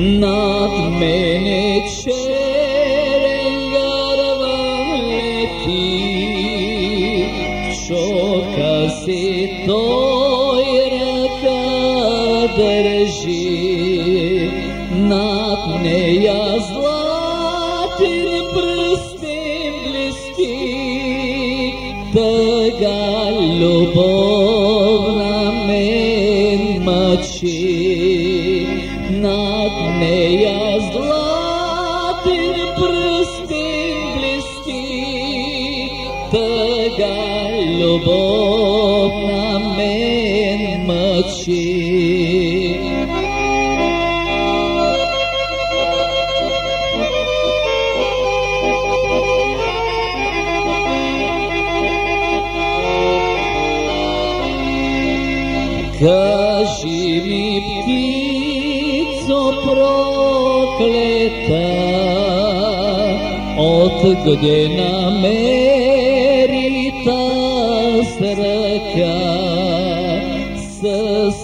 над мене черен гарван лети, шока си той ръка държи, над нея златен пръстен блести, тъга любов на мен мъчи. Нея златен пръстен блести, тъга любов на мен мъчи. Кажи ми, птицо проклета, от где намери таз ръка, с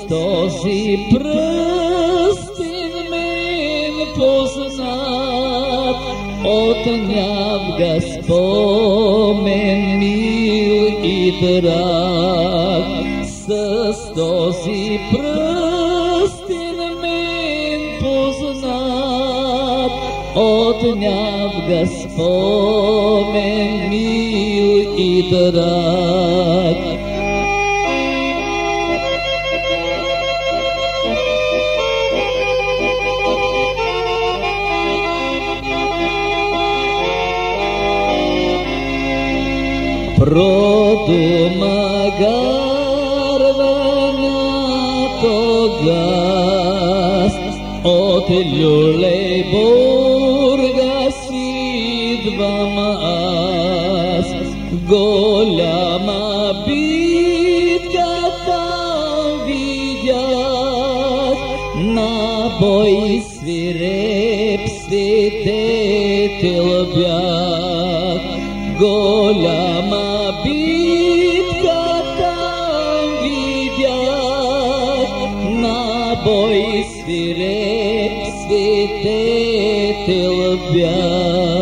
този пръстен мен познат, отняв га спомен мил и драг, с този пръстен отняв га спомен мил и драг. Продумагарването газ от Люлейбургас במאס битка там видят, на бой свиреп святые лобят. Голяма битка там видят На бой свиреп святые лобят.